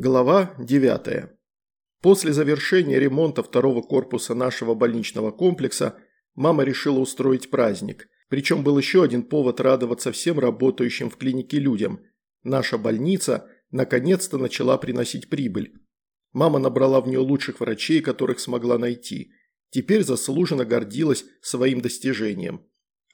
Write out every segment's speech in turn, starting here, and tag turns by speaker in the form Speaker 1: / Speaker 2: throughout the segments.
Speaker 1: Глава 9. После завершения ремонта второго корпуса нашего больничного комплекса мама решила устроить праздник. Причем был еще один повод радоваться всем работающим в клинике людям. Наша больница наконец-то начала приносить прибыль. Мама набрала в нее лучших врачей, которых смогла найти. Теперь заслуженно гордилась своим достижением.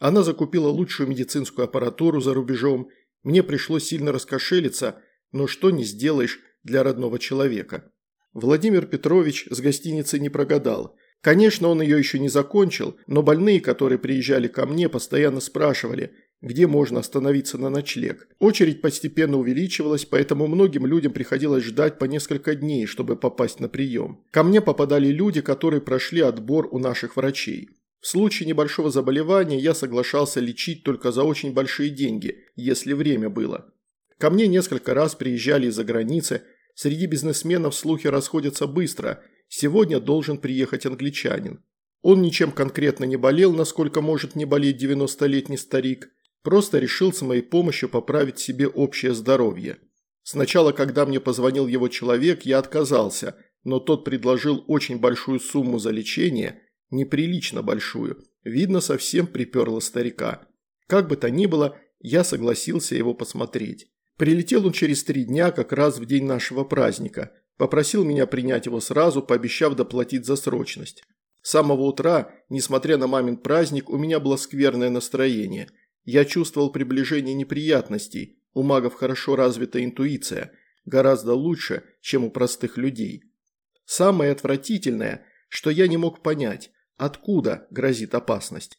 Speaker 1: Она закупила лучшую медицинскую аппаратуру за рубежом. Мне пришлось сильно раскошелиться, но что не сделаешь для родного человека. Владимир Петрович с гостиницы не прогадал. Конечно, он ее еще не закончил, но больные, которые приезжали ко мне, постоянно спрашивали, где можно остановиться на ночлег. Очередь постепенно увеличивалась, поэтому многим людям приходилось ждать по несколько дней, чтобы попасть на прием. Ко мне попадали люди, которые прошли отбор у наших врачей. В случае небольшого заболевания я соглашался лечить только за очень большие деньги, если время было. Ко мне несколько раз приезжали из-за границы, Среди бизнесменов слухи расходятся быстро. Сегодня должен приехать англичанин. Он ничем конкретно не болел, насколько может не болеть 90-летний старик. Просто решил с моей помощью поправить себе общее здоровье. Сначала, когда мне позвонил его человек, я отказался, но тот предложил очень большую сумму за лечение, неприлично большую. Видно, совсем приперло старика. Как бы то ни было, я согласился его посмотреть. Прилетел он через три дня, как раз в день нашего праздника. Попросил меня принять его сразу, пообещав доплатить за срочность. С самого утра, несмотря на мамин праздник, у меня было скверное настроение. Я чувствовал приближение неприятностей. У магов хорошо развита интуиция. Гораздо лучше, чем у простых людей. Самое отвратительное, что я не мог понять, откуда грозит опасность.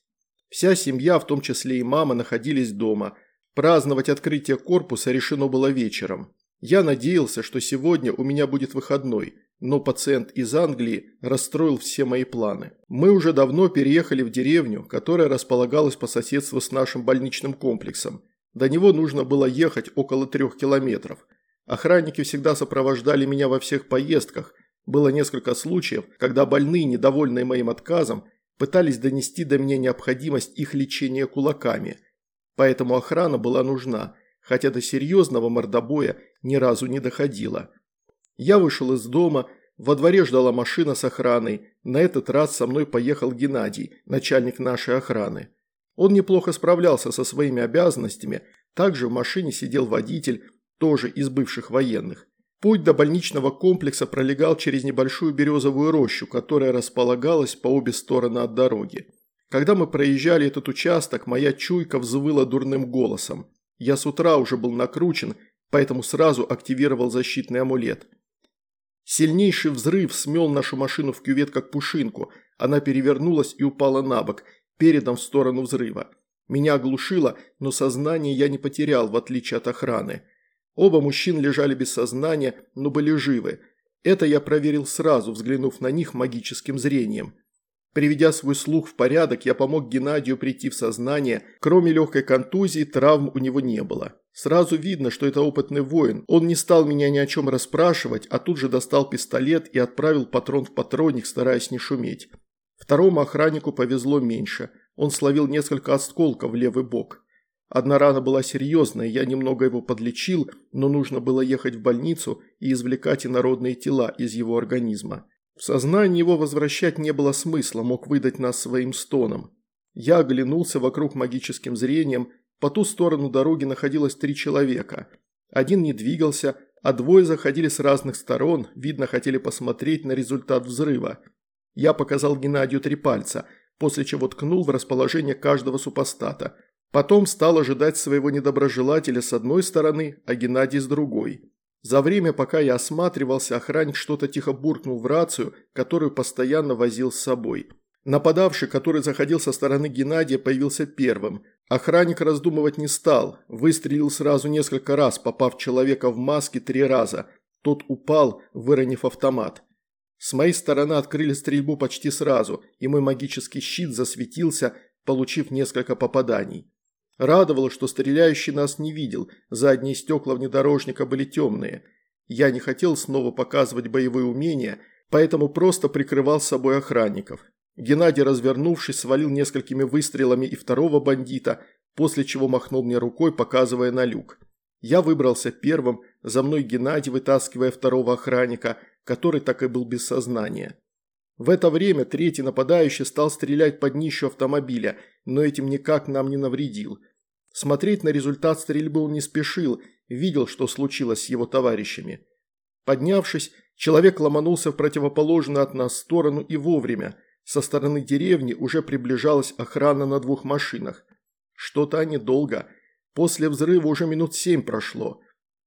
Speaker 1: Вся семья, в том числе и мама, находились дома – Праздновать открытие корпуса решено было вечером. Я надеялся, что сегодня у меня будет выходной, но пациент из Англии расстроил все мои планы. Мы уже давно переехали в деревню, которая располагалась по соседству с нашим больничным комплексом. До него нужно было ехать около трех километров. Охранники всегда сопровождали меня во всех поездках. Было несколько случаев, когда больные, недовольные моим отказом, пытались донести до меня необходимость их лечения кулаками – Поэтому охрана была нужна, хотя до серьезного мордобоя ни разу не доходило. Я вышел из дома, во дворе ждала машина с охраной, на этот раз со мной поехал Геннадий, начальник нашей охраны. Он неплохо справлялся со своими обязанностями, также в машине сидел водитель, тоже из бывших военных. Путь до больничного комплекса пролегал через небольшую березовую рощу, которая располагалась по обе стороны от дороги. Когда мы проезжали этот участок, моя чуйка взвыла дурным голосом. Я с утра уже был накручен, поэтому сразу активировал защитный амулет. Сильнейший взрыв смел нашу машину в кювет как пушинку. Она перевернулась и упала на бок, передом в сторону взрыва. Меня оглушило, но сознание я не потерял, в отличие от охраны. Оба мужчин лежали без сознания, но были живы. Это я проверил сразу, взглянув на них магическим зрением. Приведя свой слух в порядок, я помог Геннадию прийти в сознание. Кроме легкой контузии, травм у него не было. Сразу видно, что это опытный воин. Он не стал меня ни о чем расспрашивать, а тут же достал пистолет и отправил патрон в патронник, стараясь не шуметь. Второму охраннику повезло меньше. Он словил несколько осколков в левый бок. Одна рана была серьезная, я немного его подлечил, но нужно было ехать в больницу и извлекать инородные тела из его организма. В сознание его возвращать не было смысла, мог выдать нас своим стоном. Я оглянулся вокруг магическим зрением, по ту сторону дороги находилось три человека. Один не двигался, а двое заходили с разных сторон, видно хотели посмотреть на результат взрыва. Я показал Геннадию три пальца, после чего ткнул в расположение каждого супостата. Потом стал ожидать своего недоброжелателя с одной стороны, а Геннадий с другой. За время, пока я осматривался, охранник что-то тихо буркнул в рацию, которую постоянно возил с собой. Нападавший, который заходил со стороны Геннадия, появился первым. Охранник раздумывать не стал, выстрелил сразу несколько раз, попав человека в маске три раза. Тот упал, выронив автомат. С моей стороны открыли стрельбу почти сразу, и мой магический щит засветился, получив несколько попаданий. Радовало, что стреляющий нас не видел, задние стекла внедорожника были темные. Я не хотел снова показывать боевые умения, поэтому просто прикрывал собой охранников. Геннадий, развернувшись, свалил несколькими выстрелами и второго бандита, после чего махнул мне рукой, показывая на люк. Я выбрался первым, за мной Геннадий, вытаскивая второго охранника, который так и был без сознания. В это время третий нападающий стал стрелять под днищу автомобиля, но этим никак нам не навредил. Смотреть на результат стрельбы он не спешил, видел, что случилось с его товарищами. Поднявшись, человек ломанулся в противоположную от нас сторону и вовремя. Со стороны деревни уже приближалась охрана на двух машинах. Что-то они долго. После взрыва уже минут семь прошло.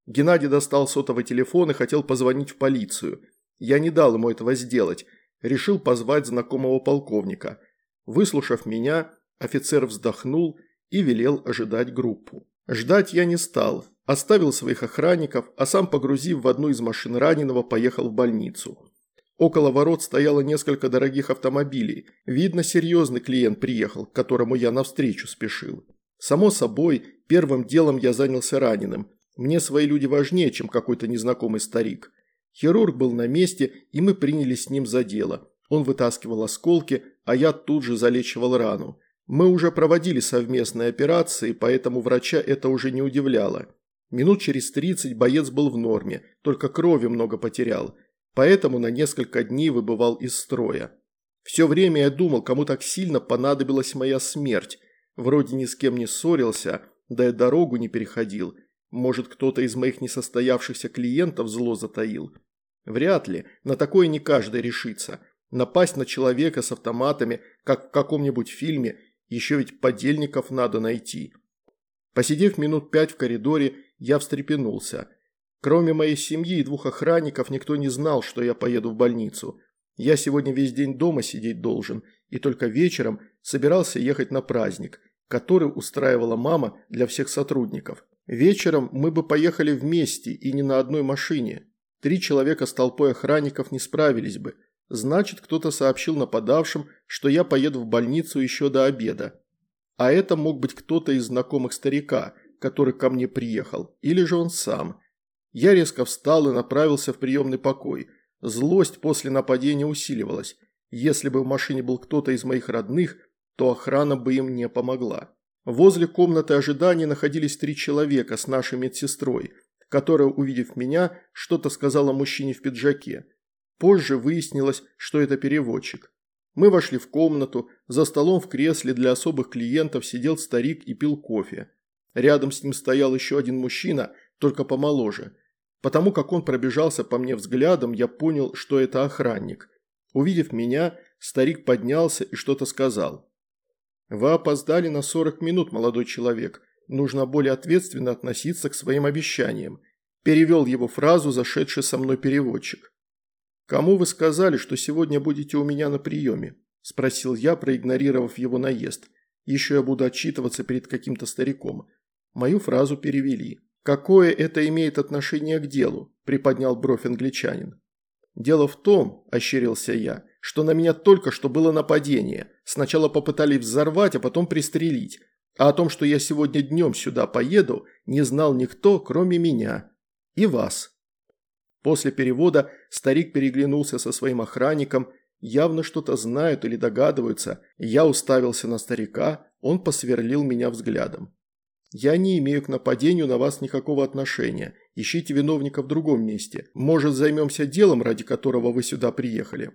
Speaker 1: Геннадий достал сотовый телефон и хотел позвонить в полицию. Я не дал ему этого сделать. Решил позвать знакомого полковника. Выслушав меня, офицер вздохнул и велел ожидать группу. Ждать я не стал. Оставил своих охранников, а сам, погрузив в одну из машин раненого, поехал в больницу. Около ворот стояло несколько дорогих автомобилей. Видно, серьезный клиент приехал, к которому я навстречу спешил. Само собой, первым делом я занялся раненым. Мне свои люди важнее, чем какой-то незнакомый старик. Хирург был на месте, и мы принялись с ним за дело. Он вытаскивал осколки, а я тут же залечивал рану. Мы уже проводили совместные операции, поэтому врача это уже не удивляло. Минут через 30 боец был в норме, только крови много потерял, поэтому на несколько дней выбывал из строя. Все время я думал, кому так сильно понадобилась моя смерть. Вроде ни с кем не ссорился, да и дорогу не переходил. Может, кто-то из моих несостоявшихся клиентов зло затаил. Вряд ли, на такое не каждый решится. Напасть на человека с автоматами, как в каком-нибудь фильме – еще ведь подельников надо найти. Посидев минут пять в коридоре, я встрепенулся. Кроме моей семьи и двух охранников, никто не знал, что я поеду в больницу. Я сегодня весь день дома сидеть должен, и только вечером собирался ехать на праздник, который устраивала мама для всех сотрудников. Вечером мы бы поехали вместе и не на одной машине. Три человека с толпой охранников не справились бы – Значит, кто-то сообщил нападавшим, что я поеду в больницу еще до обеда. А это мог быть кто-то из знакомых старика, который ко мне приехал, или же он сам. Я резко встал и направился в приемный покой. Злость после нападения усиливалась. Если бы в машине был кто-то из моих родных, то охрана бы им не помогла. Возле комнаты ожидания находились три человека с нашей медсестрой, которая, увидев меня, что-то сказала мужчине в пиджаке. Позже выяснилось, что это переводчик. Мы вошли в комнату, за столом в кресле для особых клиентов сидел старик и пил кофе. Рядом с ним стоял еще один мужчина, только помоложе. Потому как он пробежался по мне взглядом, я понял, что это охранник. Увидев меня, старик поднялся и что-то сказал. «Вы опоздали на 40 минут, молодой человек. Нужно более ответственно относиться к своим обещаниям», перевел его фразу зашедший со мной переводчик. «Кому вы сказали, что сегодня будете у меня на приеме?» – спросил я, проигнорировав его наезд. «Еще я буду отчитываться перед каким-то стариком». Мою фразу перевели. «Какое это имеет отношение к делу?» – приподнял бровь англичанин. «Дело в том», – ощерился я, – «что на меня только что было нападение. Сначала попытались взорвать, а потом пристрелить. А о том, что я сегодня днем сюда поеду, не знал никто, кроме меня. И вас». После перевода старик переглянулся со своим охранником, явно что-то знают или догадываются. Я уставился на старика, он посверлил меня взглядом. «Я не имею к нападению на вас никакого отношения. Ищите виновника в другом месте. Может, займемся делом, ради которого вы сюда приехали?»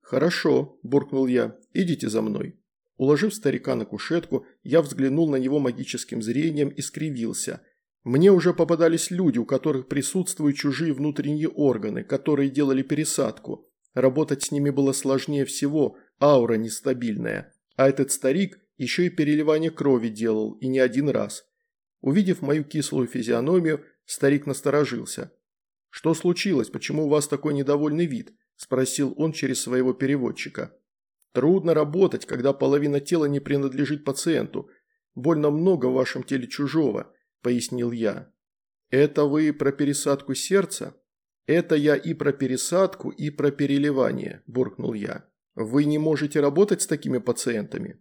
Speaker 1: «Хорошо», – буркнул я. «Идите за мной». Уложив старика на кушетку, я взглянул на него магическим зрением и скривился – мне уже попадались люди, у которых присутствуют чужие внутренние органы, которые делали пересадку. Работать с ними было сложнее всего, аура нестабильная. А этот старик еще и переливание крови делал, и не один раз. Увидев мою кислую физиономию, старик насторожился. «Что случилось? Почему у вас такой недовольный вид?» – спросил он через своего переводчика. «Трудно работать, когда половина тела не принадлежит пациенту. Больно много в вашем теле чужого. – пояснил я. «Это вы про пересадку сердца?» «Это я и про пересадку, и про переливание», – буркнул я. «Вы не можете работать с такими пациентами?»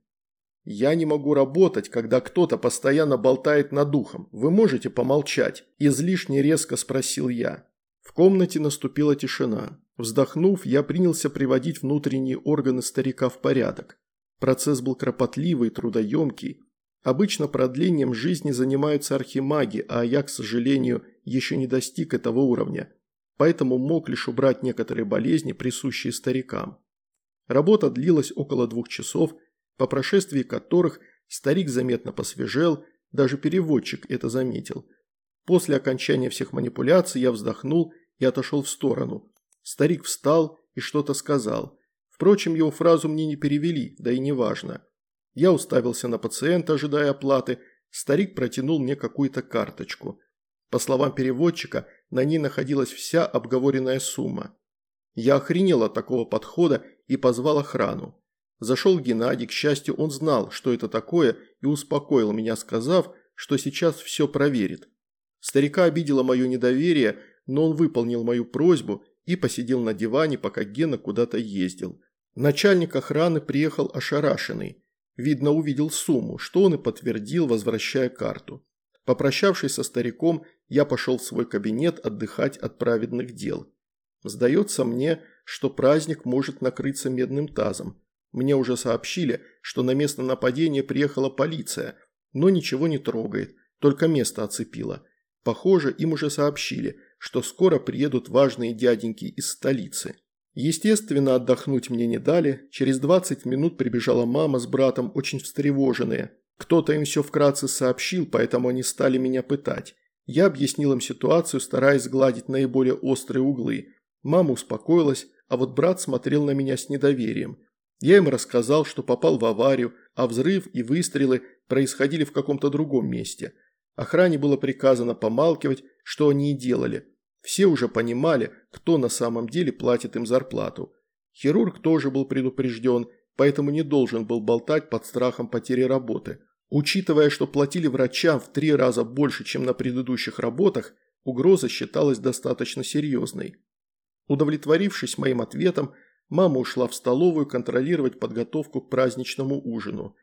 Speaker 1: «Я не могу работать, когда кто-то постоянно болтает над духом. Вы можете помолчать?» – излишне резко спросил я. В комнате наступила тишина. Вздохнув, я принялся приводить внутренние органы старика в порядок. Процесс был кропотливый, трудоемкий. Обычно продлением жизни занимаются архимаги, а я, к сожалению, еще не достиг этого уровня, поэтому мог лишь убрать некоторые болезни, присущие старикам. Работа длилась около двух часов, по прошествии которых старик заметно посвежел, даже переводчик это заметил. После окончания всех манипуляций я вздохнул и отошел в сторону. Старик встал и что-то сказал. Впрочем, его фразу мне не перевели, да и не важно. Я уставился на пациента, ожидая оплаты. Старик протянул мне какую-то карточку. По словам переводчика, на ней находилась вся обговоренная сумма. Я охренел от такого подхода и позвал охрану. Зашел Геннадий, к счастью, он знал, что это такое, и успокоил меня, сказав, что сейчас все проверит. Старика обидело мое недоверие, но он выполнил мою просьбу и посидел на диване, пока Гена куда-то ездил. Начальник охраны приехал ошарашенный. Видно, увидел сумму, что он и подтвердил, возвращая карту. Попрощавшись со стариком, я пошел в свой кабинет отдыхать от праведных дел. Сдается мне, что праздник может накрыться медным тазом. Мне уже сообщили, что на место нападения приехала полиция, но ничего не трогает, только место оцепило. Похоже, им уже сообщили, что скоро приедут важные дяденьки из столицы. Естественно, отдохнуть мне не дали. Через 20 минут прибежала мама с братом, очень встревоженные. Кто-то им все вкратце сообщил, поэтому они стали меня пытать. Я объяснил им ситуацию, стараясь сгладить наиболее острые углы. Мама успокоилась, а вот брат смотрел на меня с недоверием. Я им рассказал, что попал в аварию, а взрыв и выстрелы происходили в каком-то другом месте. Охране было приказано помалкивать, что они и делали. Все уже понимали, кто на самом деле платит им зарплату. Хирург тоже был предупрежден, поэтому не должен был болтать под страхом потери работы. Учитывая, что платили врачам в три раза больше, чем на предыдущих работах, угроза считалась достаточно серьезной. Удовлетворившись моим ответом, мама ушла в столовую контролировать подготовку к праздничному ужину.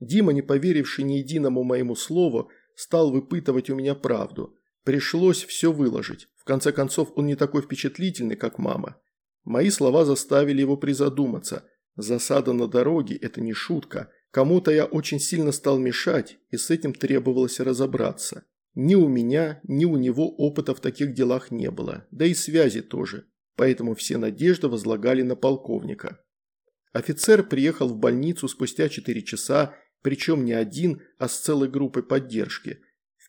Speaker 1: Дима, не поверивший ни единому моему слову, стал выпытывать у меня правду. Пришлось все выложить. В конце концов, он не такой впечатлительный, как мама. Мои слова заставили его призадуматься. Засада на дороге – это не шутка. Кому-то я очень сильно стал мешать, и с этим требовалось разобраться. Ни у меня, ни у него опыта в таких делах не было, да и связи тоже. Поэтому все надежды возлагали на полковника. Офицер приехал в больницу спустя 4 часа, причем не один, а с целой группой поддержки.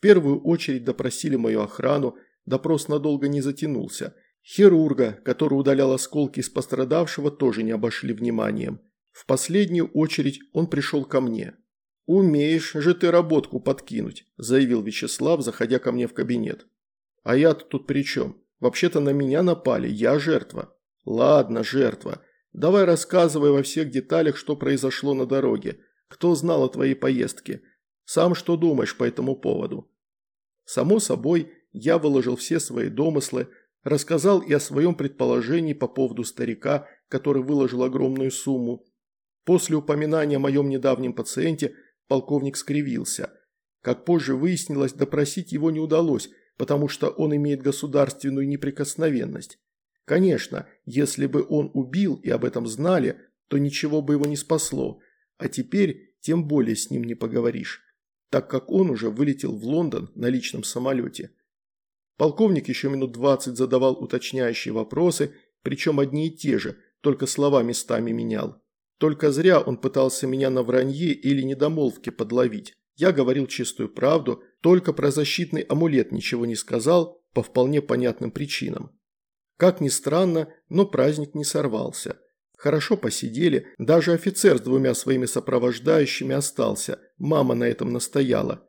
Speaker 1: Первую очередь допросили мою охрану, Допрос надолго не затянулся. Хирурга, который удалял осколки из пострадавшего, тоже не обошли вниманием. В последнюю очередь он пришел ко мне. «Умеешь же ты работку подкинуть», – заявил Вячеслав, заходя ко мне в кабинет. «А я-то тут при чем? Вообще-то на меня напали, я жертва». «Ладно, жертва. Давай рассказывай во всех деталях, что произошло на дороге. Кто знал о твоей поездке? Сам что думаешь по этому поводу?» Само собой, я выложил все свои домыслы, рассказал и о своем предположении по поводу старика, который выложил огромную сумму. После упоминания о моем недавнем пациенте полковник скривился. Как позже выяснилось, допросить его не удалось, потому что он имеет государственную неприкосновенность. Конечно, если бы он убил и об этом знали, то ничего бы его не спасло, а теперь тем более с ним не поговоришь, так как он уже вылетел в Лондон на личном самолете. Полковник еще минут двадцать задавал уточняющие вопросы, причем одни и те же, только слова местами менял. Только зря он пытался меня на вранье или недомолвке подловить. Я говорил чистую правду, только про защитный амулет ничего не сказал по вполне понятным причинам. Как ни странно, но праздник не сорвался. Хорошо посидели, даже офицер с двумя своими сопровождающими остался, мама на этом настояла.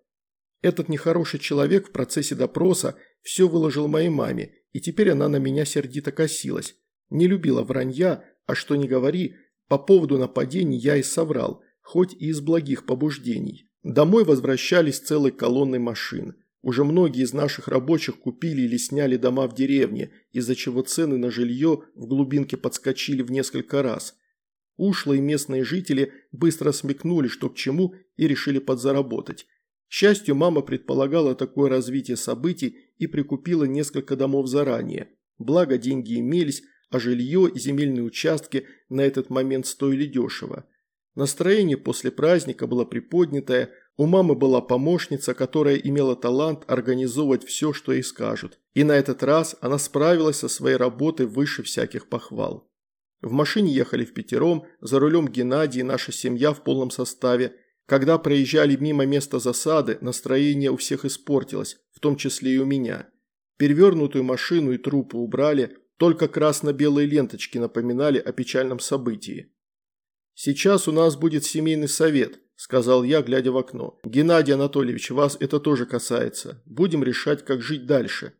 Speaker 1: Этот нехороший человек в процессе допроса все выложил моей маме, и теперь она на меня сердито косилась. Не любила вранья, а что не говори, по поводу нападений я и соврал, хоть и из благих побуждений. Домой возвращались целой колонной машин. Уже многие из наших рабочих купили или сняли дома в деревне, из-за чего цены на жилье в глубинке подскочили в несколько раз. Ушлые местные жители быстро смекнули, что к чему, и решили подзаработать счастью, мама предполагала такое развитие событий и прикупила несколько домов заранее. Благо деньги имелись, а жилье и земельные участки на этот момент стоили дешево. Настроение после праздника было приподнятое, У мамы была помощница, которая имела талант организовывать все, что ей скажут. И на этот раз она справилась со своей работой выше всяких похвал. В машине ехали в пятером, за рулем Геннадий и наша семья в полном составе. Когда проезжали мимо места засады, настроение у всех испортилось, в том числе и у меня. Перевернутую машину и трупы убрали, только красно-белые ленточки напоминали о печальном событии. «Сейчас у нас будет семейный совет», – сказал я, глядя в окно. «Геннадий Анатольевич, вас это тоже касается. Будем решать, как жить дальше».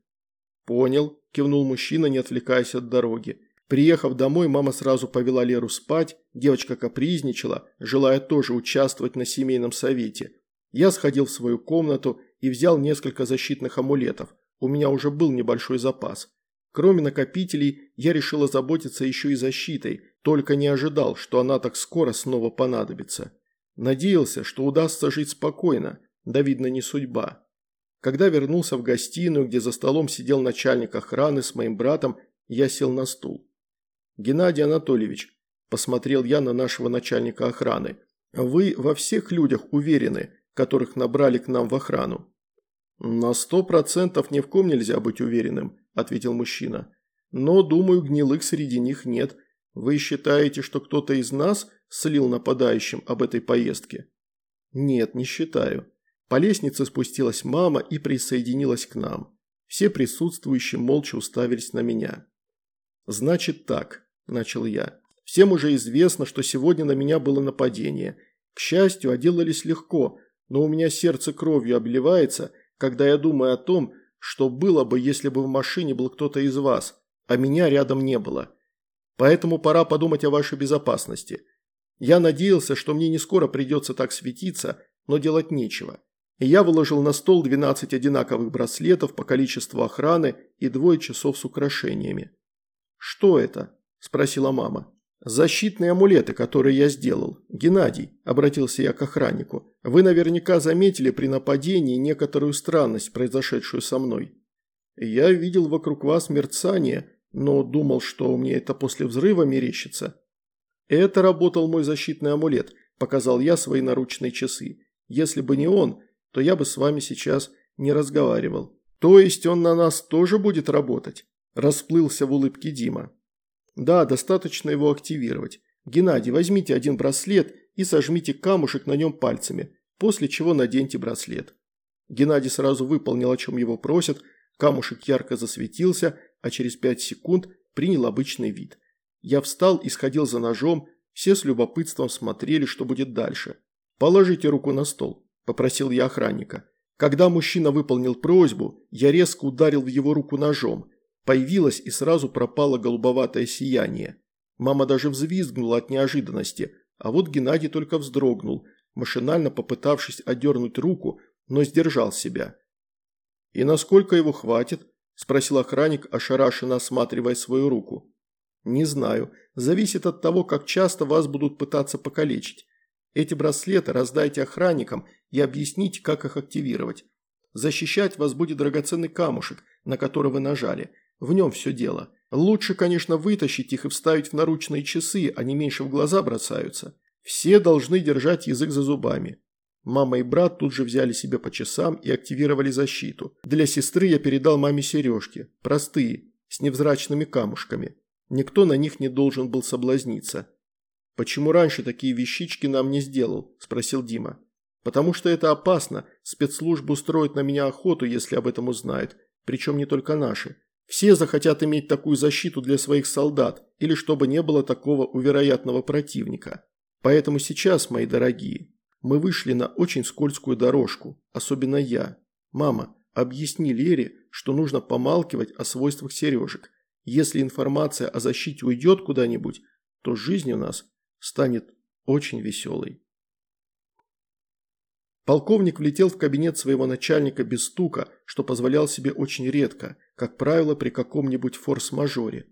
Speaker 1: «Понял», – кивнул мужчина, не отвлекаясь от дороги. Приехав домой, мама сразу повела Леру спать, девочка капризничала, желая тоже участвовать на семейном совете. Я сходил в свою комнату и взял несколько защитных амулетов. У меня уже был небольшой запас. Кроме накопителей, я решил озаботиться еще и защитой, только не ожидал, что она так скоро снова понадобится. Надеялся, что удастся жить спокойно, да видно не судьба. Когда вернулся в гостиную, где за столом сидел начальник охраны с моим братом, я сел на стул. «Геннадий Анатольевич», – посмотрел я на нашего начальника охраны, – «вы во всех людях уверены, которых набрали к нам в охрану?» «На сто процентов ни в ком нельзя быть уверенным», – ответил мужчина. «Но, думаю, гнилых среди них нет. Вы считаете, что кто-то из нас слил нападающим об этой поездке?» «Нет, не считаю». По лестнице спустилась мама и присоединилась к нам. Все присутствующие молча уставились на меня. «Значит так», – начал я. «Всем уже известно, что сегодня на меня было нападение. К счастью, отделались легко, но у меня сердце кровью обливается, когда я думаю о том, что было бы, если бы в машине был кто-то из вас, а меня рядом не было. Поэтому пора подумать о вашей безопасности. Я надеялся, что мне не скоро придется так светиться, но делать нечего. И я выложил на стол 12 одинаковых браслетов по количеству охраны и двое часов с украшениями. «Что это?» – спросила мама. «Защитные амулеты, которые я сделал. Геннадий», – обратился я к охраннику, – «вы наверняка заметили при нападении некоторую странность, произошедшую со мной. Я видел вокруг вас мерцание, но думал, что мне это после взрыва мерещится». «Это работал мой защитный амулет», – показал я свои наручные часы. «Если бы не он, то я бы с вами сейчас не разговаривал». «То есть он на нас тоже будет работать?» – расплылся в улыбке Дима. Да, достаточно его активировать. Геннадий, возьмите один браслет и сожмите камушек на нем пальцами, после чего наденьте браслет. Геннадий сразу выполнил, о чем его просят, камушек ярко засветился, а через пять секунд принял обычный вид. Я встал и сходил за ножом, все с любопытством смотрели, что будет дальше. «Положите руку на стол», – попросил я охранника. Когда мужчина выполнил просьбу, я резко ударил в его руку ножом – Появилось и сразу пропало голубоватое сияние. Мама даже взвизгнула от неожиданности, а вот Геннадий только вздрогнул, машинально попытавшись одернуть руку, но сдержал себя. «И насколько его хватит?» – спросил охранник, ошарашенно осматривая свою руку. «Не знаю. Зависит от того, как часто вас будут пытаться покалечить. Эти браслеты раздайте охранникам и объясните, как их активировать. Защищать вас будет драгоценный камушек, на который вы нажали – в нем все дело. Лучше, конечно, вытащить их и вставить в наручные часы, они меньше в глаза бросаются. Все должны держать язык за зубами. Мама и брат тут же взяли себе по часам и активировали защиту. Для сестры я передал маме сережки, простые, с невзрачными камушками. Никто на них не должен был соблазниться. «Почему раньше такие вещички нам не сделал?» – спросил Дима. «Потому что это опасно. Спецслужбы устроят на меня охоту, если об этом узнают. Причем не только наши. Все захотят иметь такую защиту для своих солдат, или чтобы не было такого у противника. Поэтому сейчас, мои дорогие, мы вышли на очень скользкую дорожку, особенно я. Мама, объясни Лере, что нужно помалкивать о свойствах сережек. Если информация о защите уйдет куда-нибудь, то жизнь у нас станет очень веселой. Полковник влетел в кабинет своего начальника без стука, что позволял себе очень редко, как правило, при каком-нибудь форс-мажоре.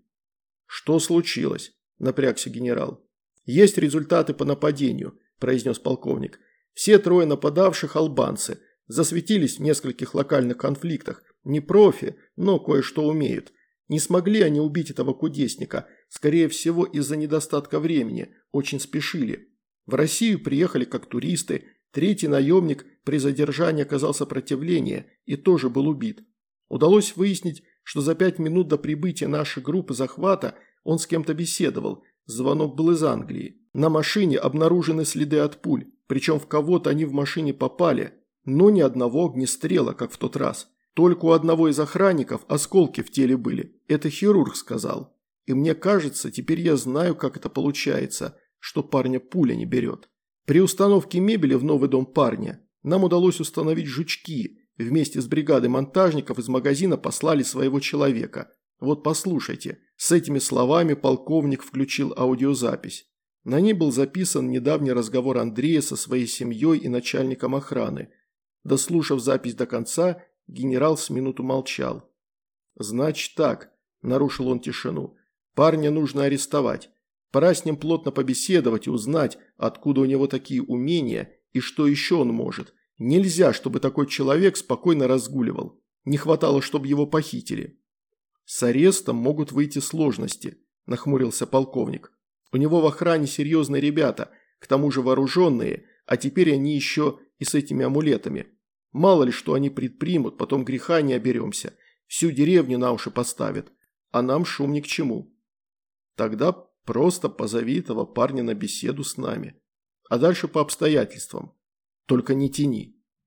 Speaker 1: «Что случилось?» – напрягся генерал. «Есть результаты по нападению», – произнес полковник. «Все трое нападавших – албанцы. Засветились в нескольких локальных конфликтах. Не профи, но кое-что умеют. Не смогли они убить этого кудесника, скорее всего из-за недостатка времени, очень спешили. В Россию приехали как туристы, Третий наемник при задержании оказал сопротивление и тоже был убит. Удалось выяснить, что за пять минут до прибытия нашей группы захвата он с кем-то беседовал, звонок был из Англии. На машине обнаружены следы от пуль, причем в кого-то они в машине попали, но ни одного огнестрела, как в тот раз. Только у одного из охранников осколки в теле были, это хирург сказал. И мне кажется, теперь я знаю, как это получается, что парня пуля не берет. При установке мебели в новый дом парня нам удалось установить жучки. Вместе с бригадой монтажников из магазина послали своего человека. Вот послушайте. С этими словами полковник включил аудиозапись. На ней был записан недавний разговор Андрея со своей семьей и начальником охраны. Дослушав запись до конца, генерал с минуту молчал. «Значит так», – нарушил он тишину, – «парня нужно арестовать. Пора с ним плотно побеседовать и узнать, откуда у него такие умения и что еще он может. Нельзя, чтобы такой человек спокойно разгуливал. Не хватало, чтобы его похитили. С арестом могут выйти сложности, нахмурился полковник. У него в охране серьезные ребята, к тому же вооруженные, а теперь они еще и с этими амулетами. Мало ли, что они предпримут, потом греха не оберемся. Всю деревню на уши поставят, а нам шум ни к чему. Тогда Просто позови этого парня на беседу с нами. А дальше по обстоятельствам. Только не тяни.